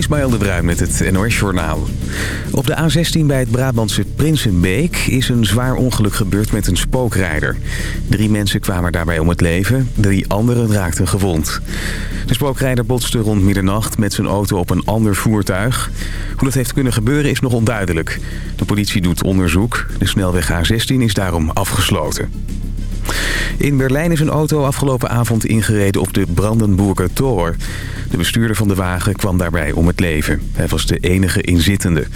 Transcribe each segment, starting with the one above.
Ismaël de Bruin met het NOS Journaal. Op de A16 bij het Brabantse Prinsenbeek is een zwaar ongeluk gebeurd met een spookrijder. Drie mensen kwamen daarbij om het leven, drie anderen raakten gewond. De spookrijder botste rond middernacht met zijn auto op een ander voertuig. Hoe dat heeft kunnen gebeuren is nog onduidelijk. De politie doet onderzoek. De snelweg A16 is daarom afgesloten. In Berlijn is een auto afgelopen avond ingereden op de Brandenburger Tor. De bestuurder van de wagen kwam daarbij om het leven. Hij was de enige inzittende.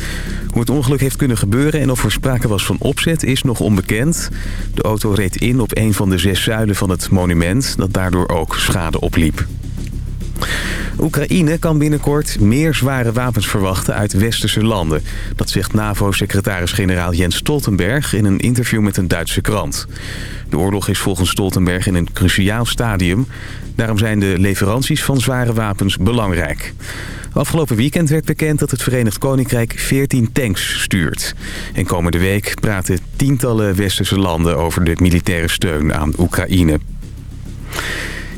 Hoe het ongeluk heeft kunnen gebeuren en of er sprake was van opzet is nog onbekend. De auto reed in op een van de zes zuilen van het monument... dat daardoor ook schade opliep. Oekraïne kan binnenkort meer zware wapens verwachten uit westerse landen. Dat zegt NAVO-secretaris-generaal Jens Stoltenberg in een interview met een Duitse krant. De oorlog is volgens Stoltenberg in een cruciaal stadium. Daarom zijn de leveranties van zware wapens belangrijk. Afgelopen weekend werd bekend dat het Verenigd Koninkrijk 14 tanks stuurt. En komende week praten tientallen westerse landen over de militaire steun aan Oekraïne.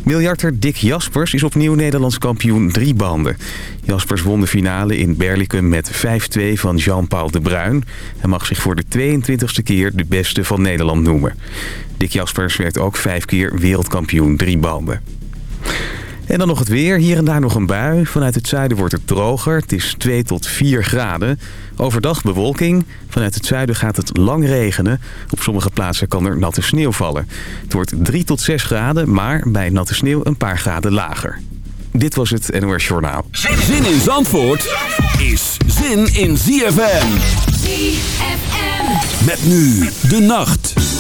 Miljarder Dick Jaspers is opnieuw Nederlands kampioen drie banden. Jaspers won de finale in Berlicum met 5-2 van Jean-Paul de Bruin. Hij mag zich voor de 22e keer de beste van Nederland noemen. Dick Jaspers werd ook vijf keer wereldkampioen drie banden. En dan nog het weer. Hier en daar nog een bui. Vanuit het zuiden wordt het droger. Het is 2 tot 4 graden. Overdag bewolking. Vanuit het zuiden gaat het lang regenen. Op sommige plaatsen kan er natte sneeuw vallen. Het wordt 3 tot 6 graden, maar bij natte sneeuw een paar graden lager. Dit was het NOS Journaal. Zin in Zandvoort is zin in ZFM. ZFM. Met nu de nacht.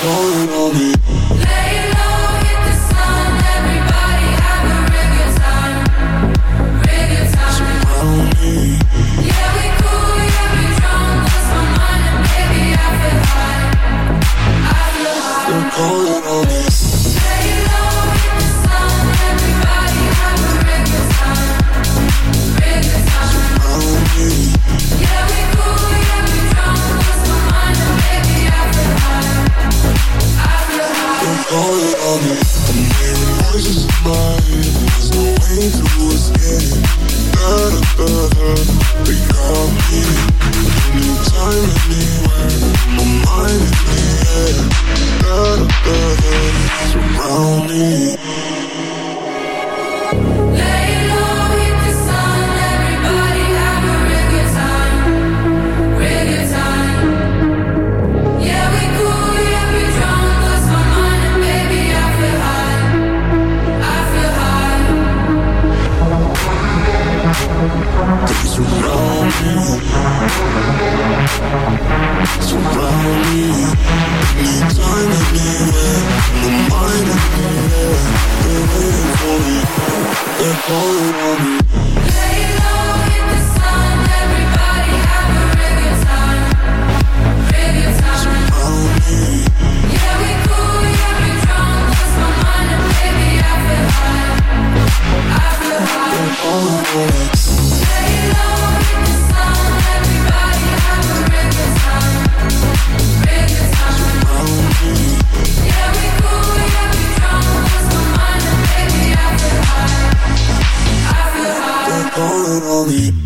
Calling on me. slowly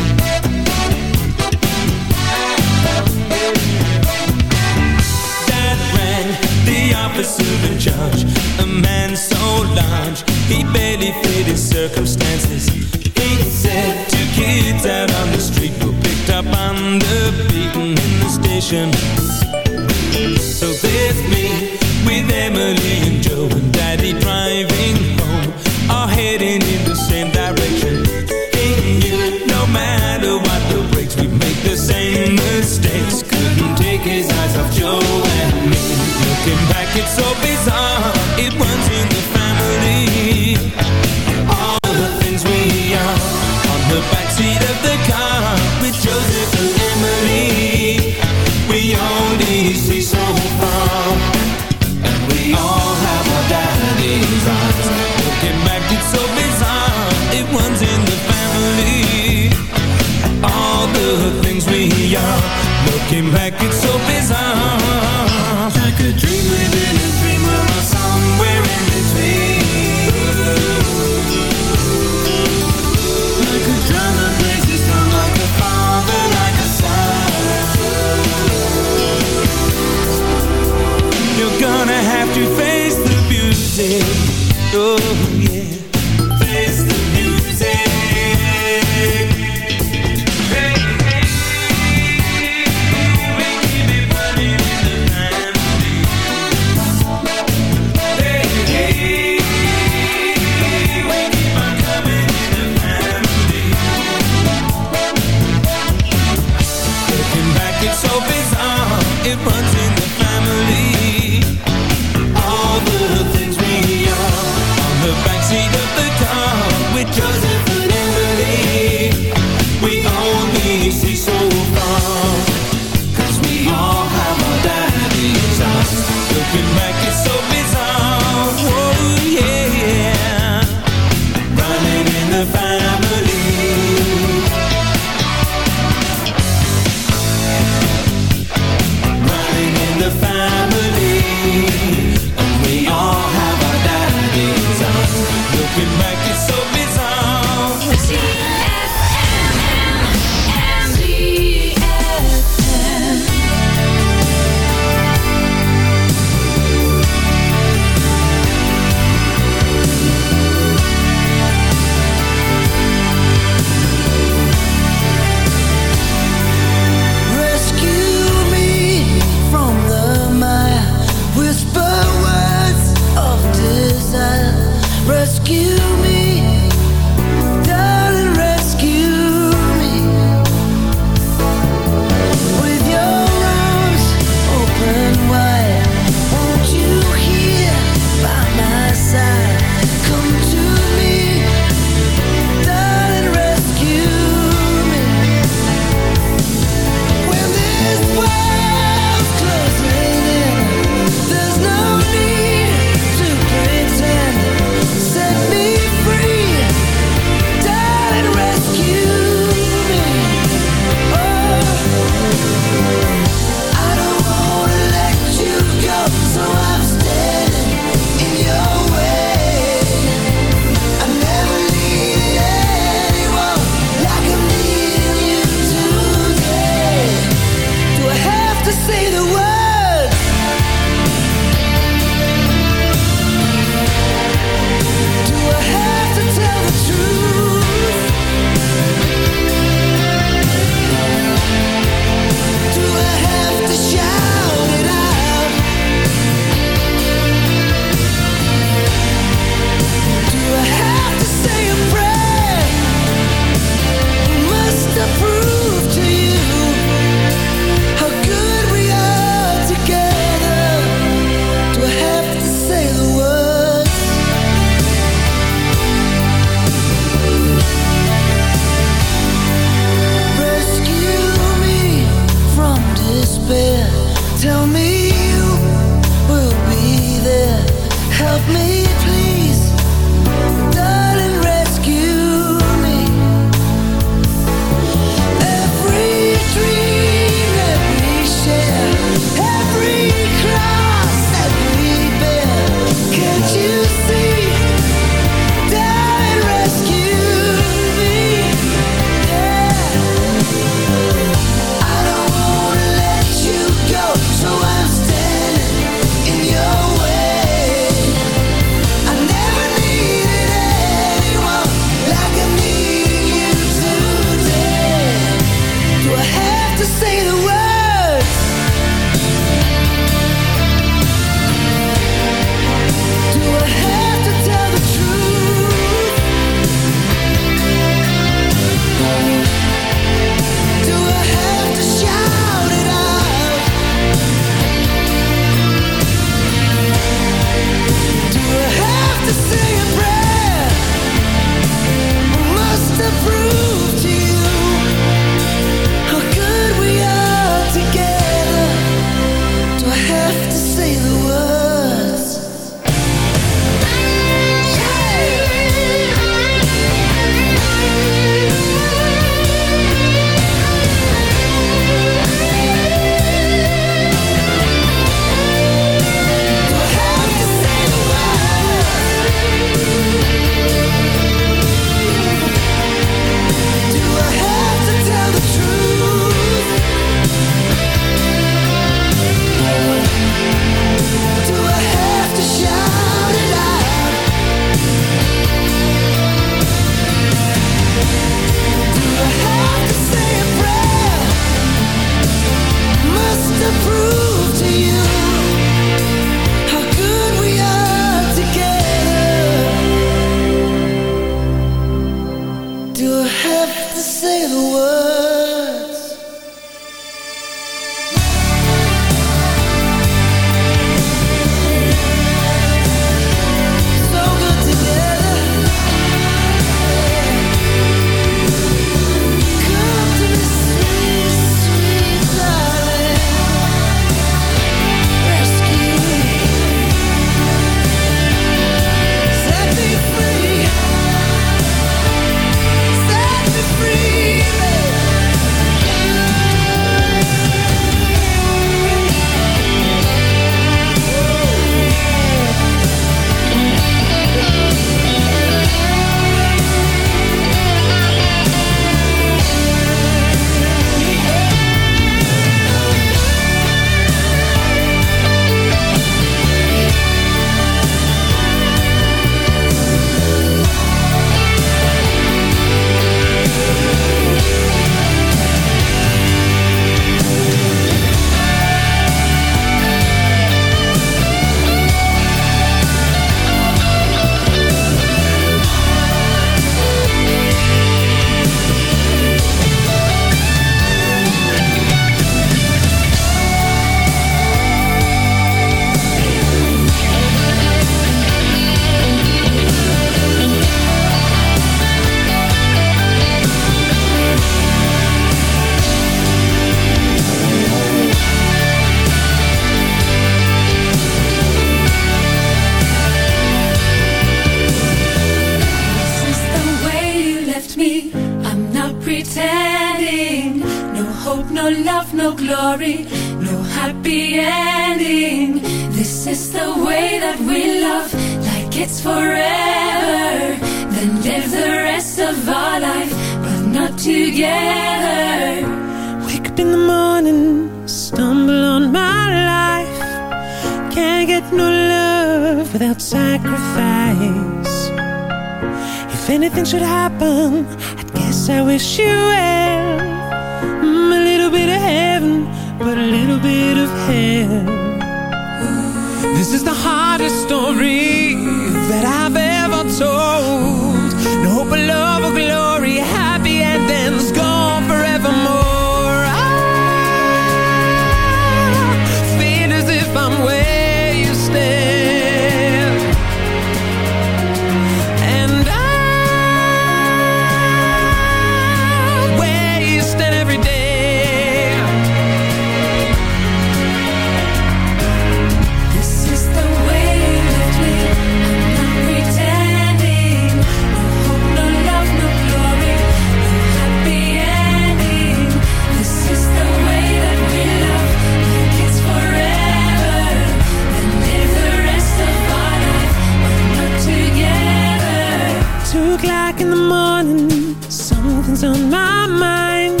Back in the morning. Something's on my mind.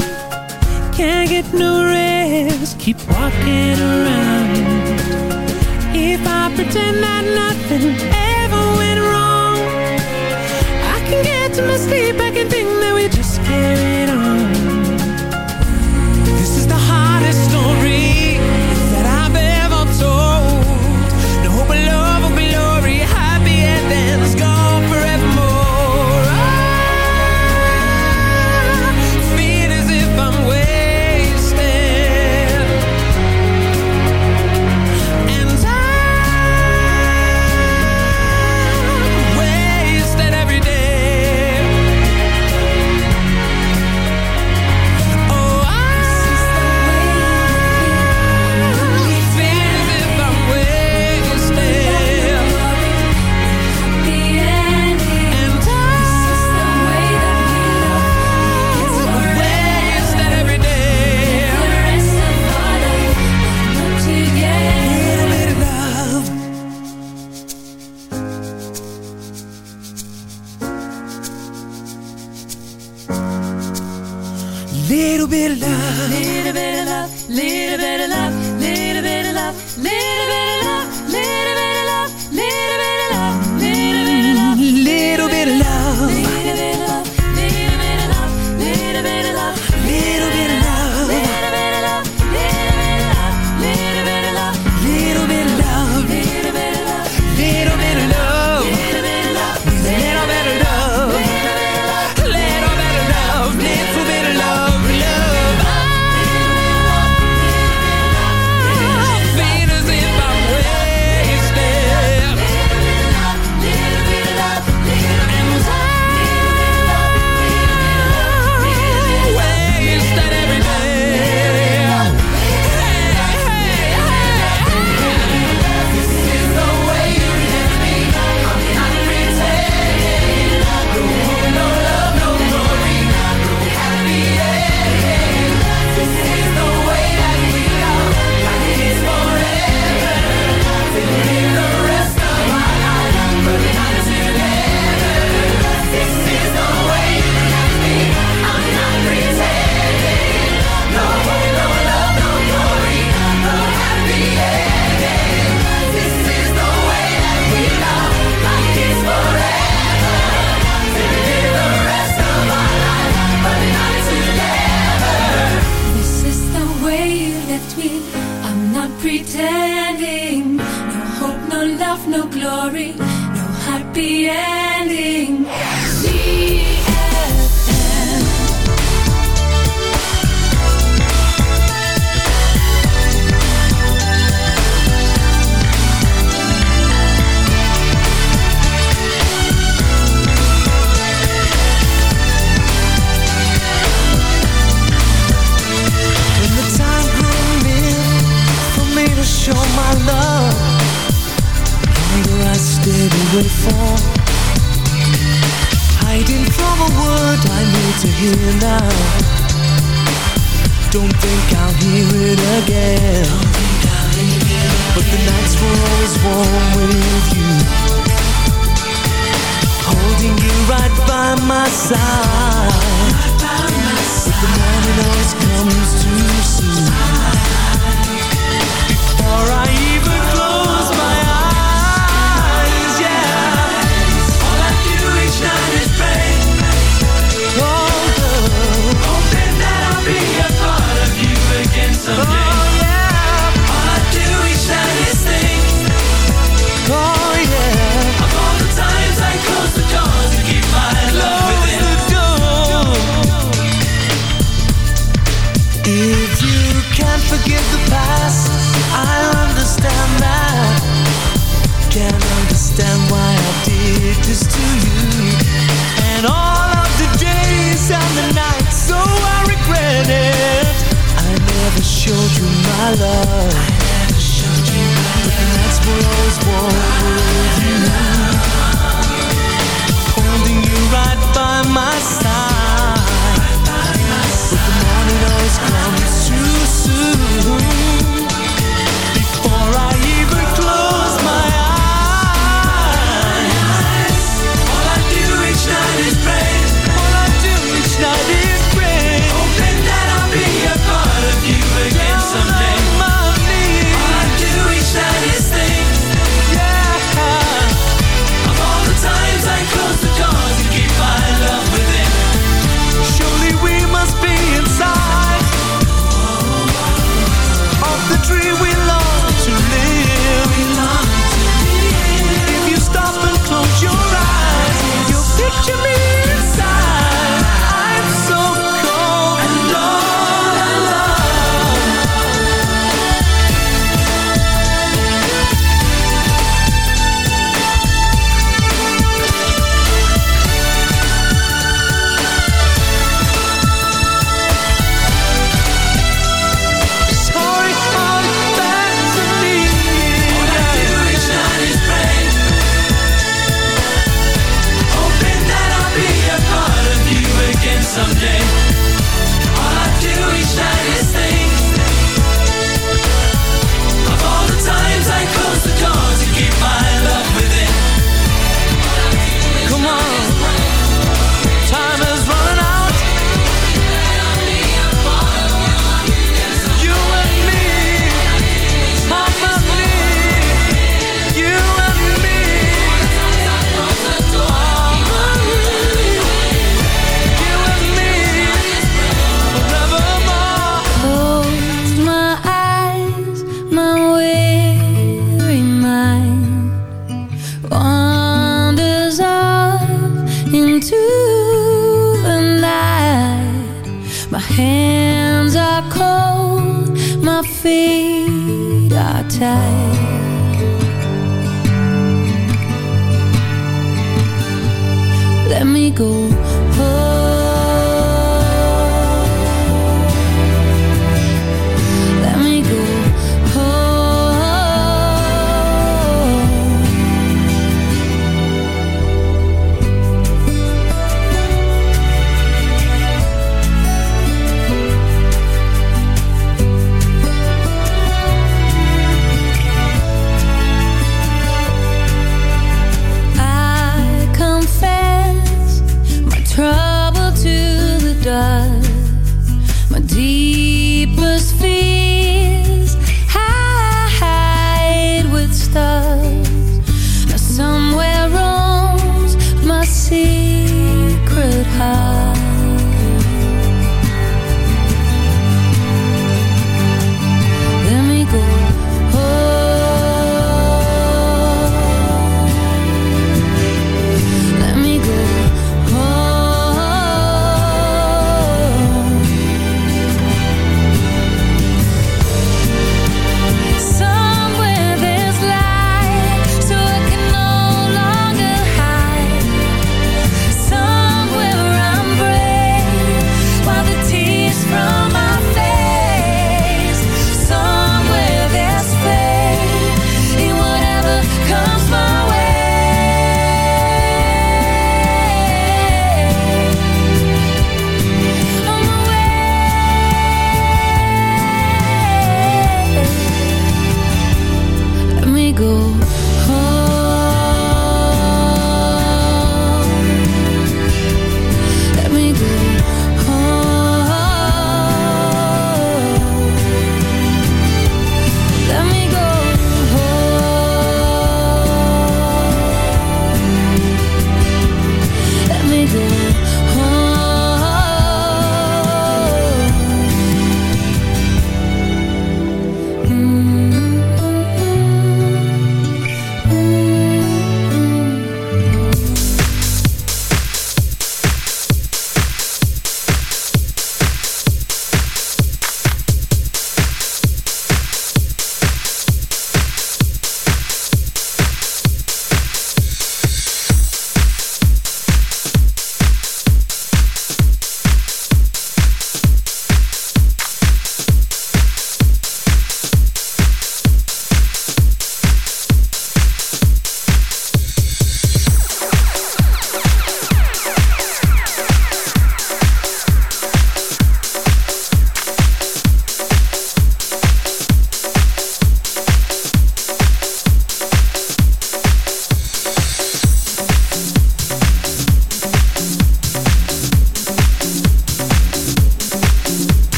Can't get no rest. Keep walking around. If I pretend that nothing ever went wrong I can get to my sleep This world is warm with you. Holding you right by my side. But the morning always comes too soon love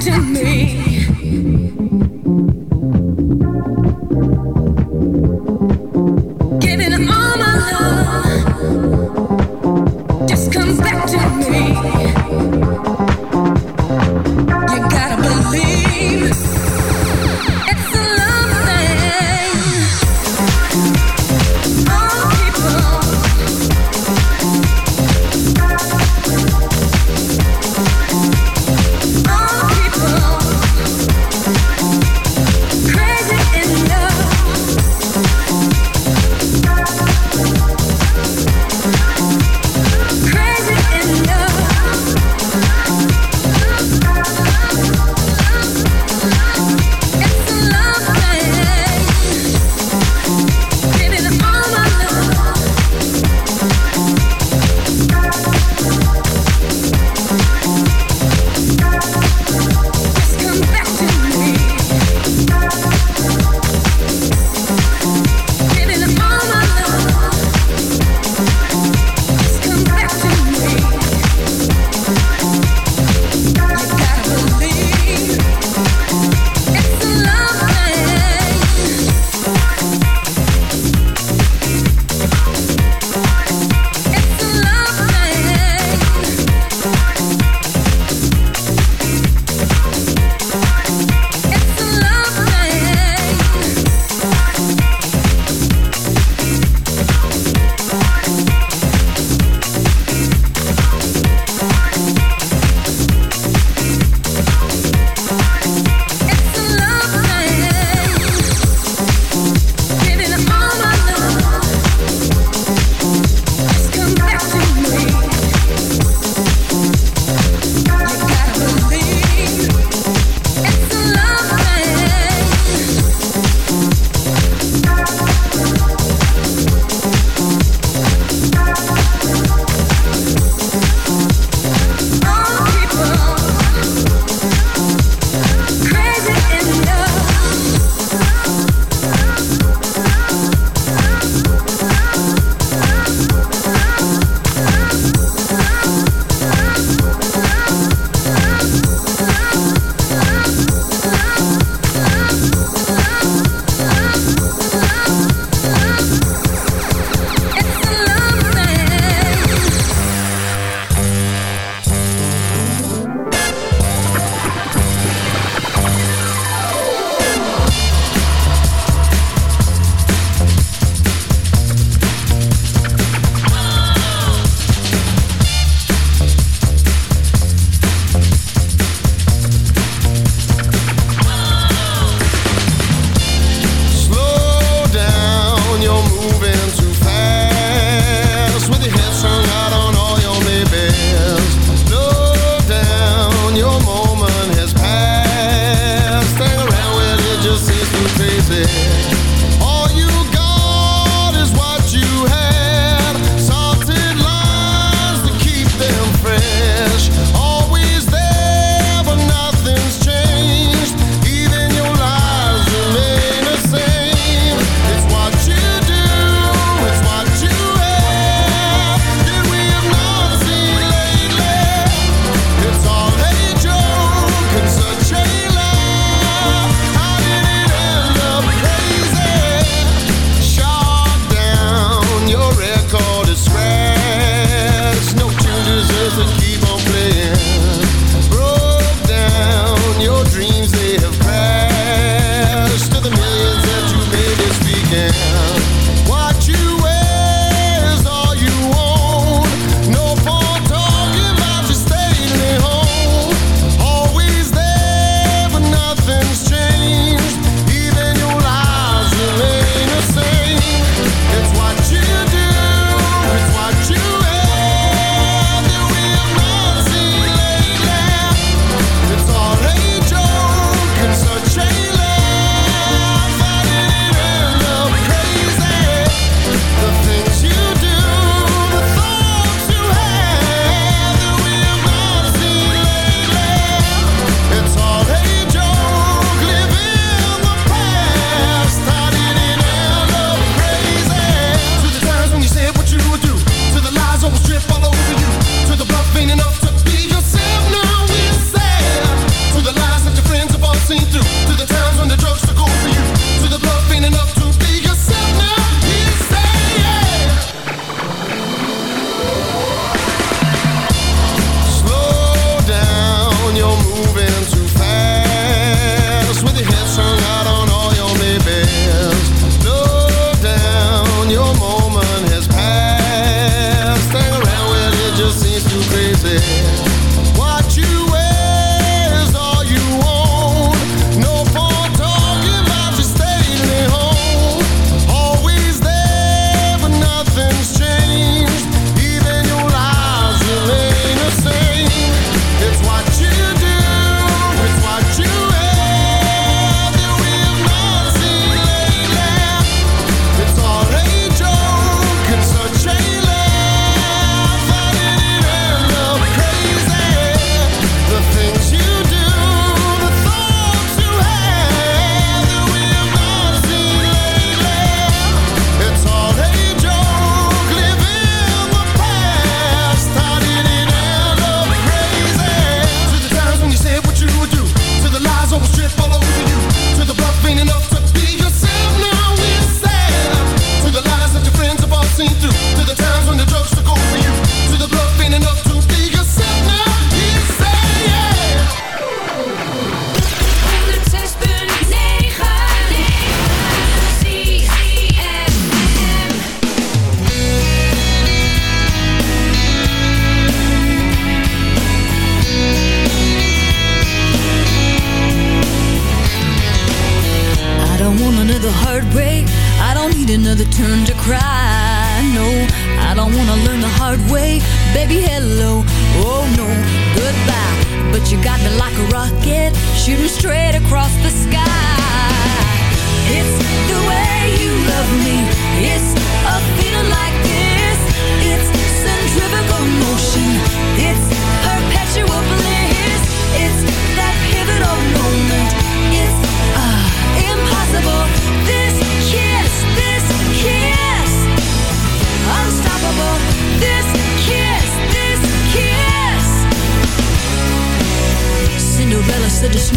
to me.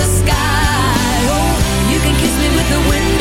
the sky. Oh, you can kiss me with the wind.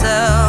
myself.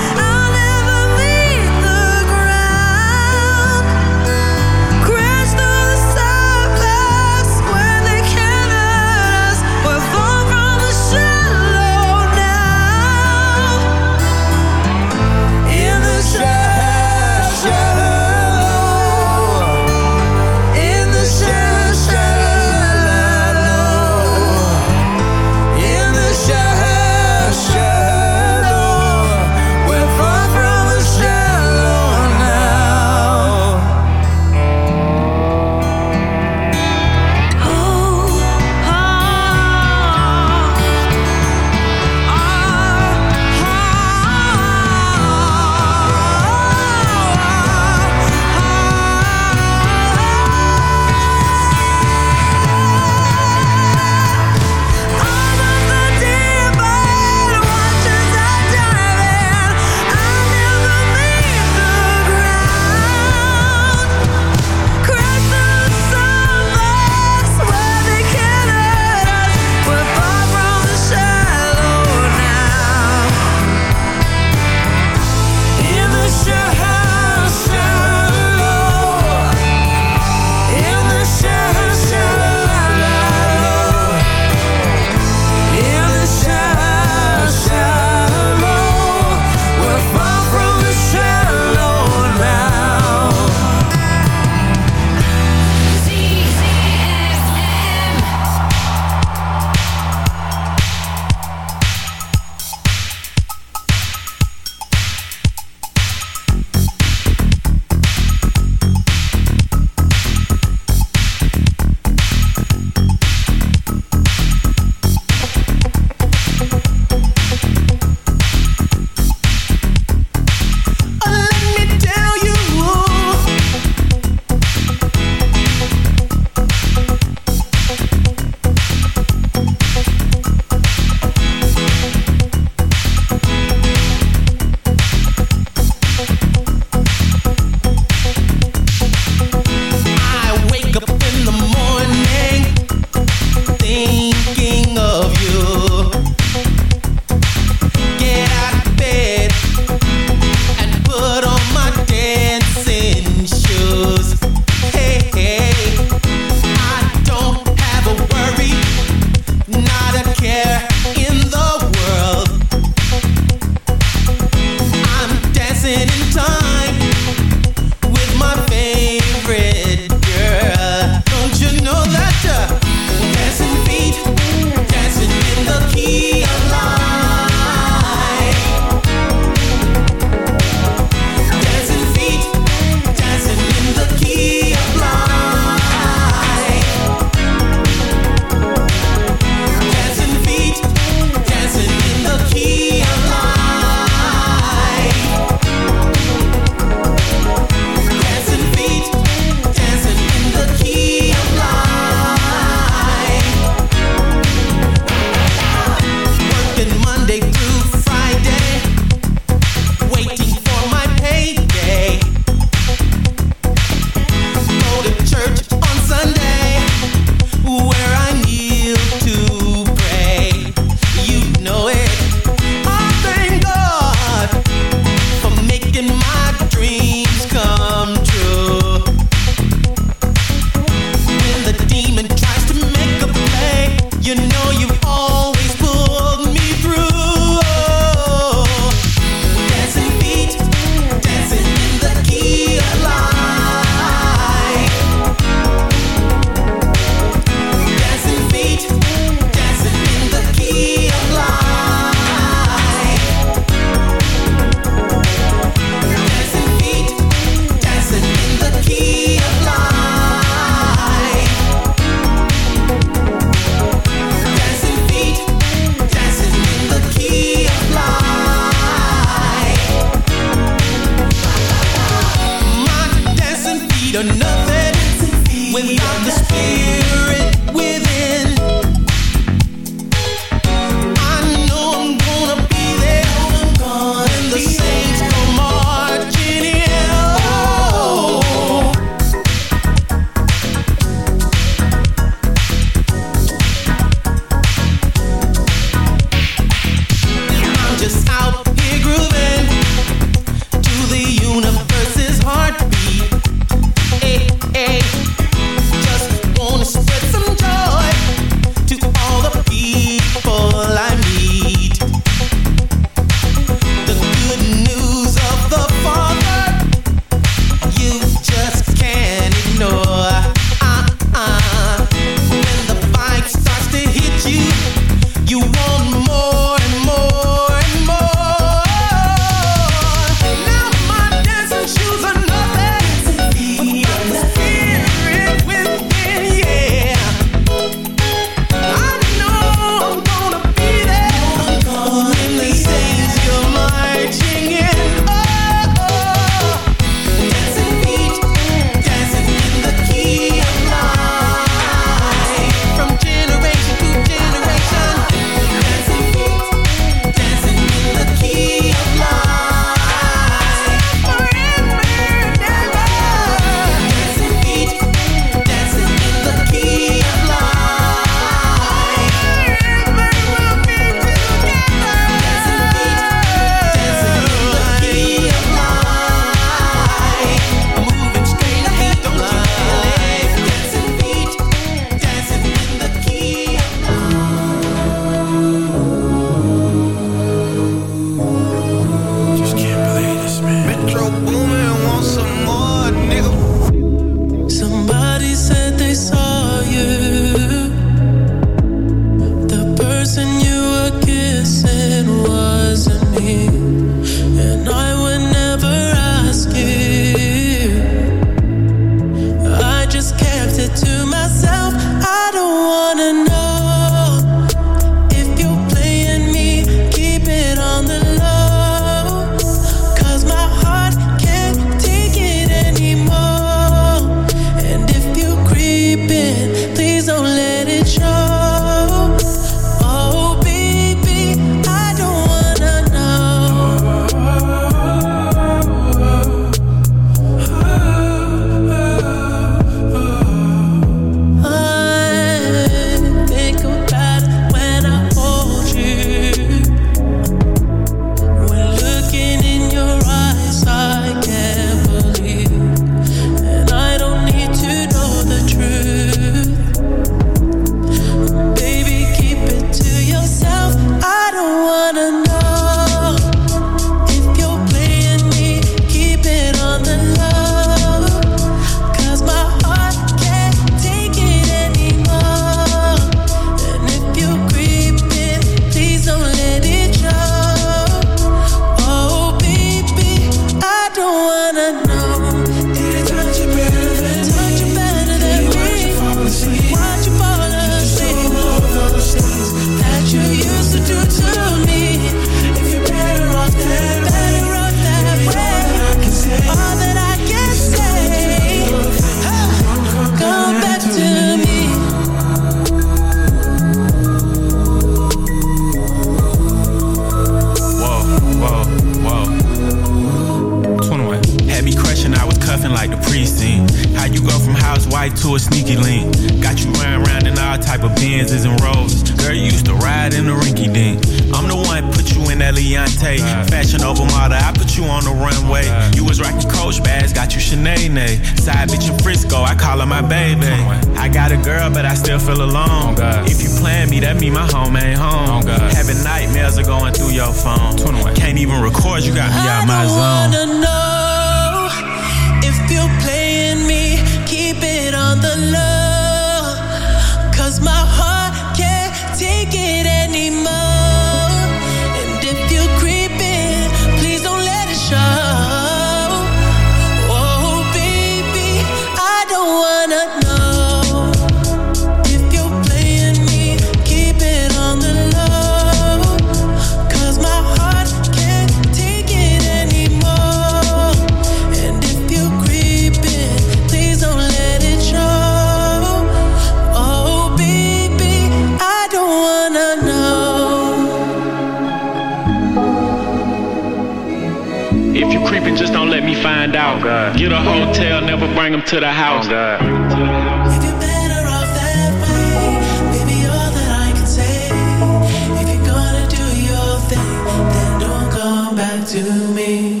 Don't come back to me.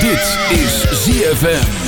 Dit is ZFM.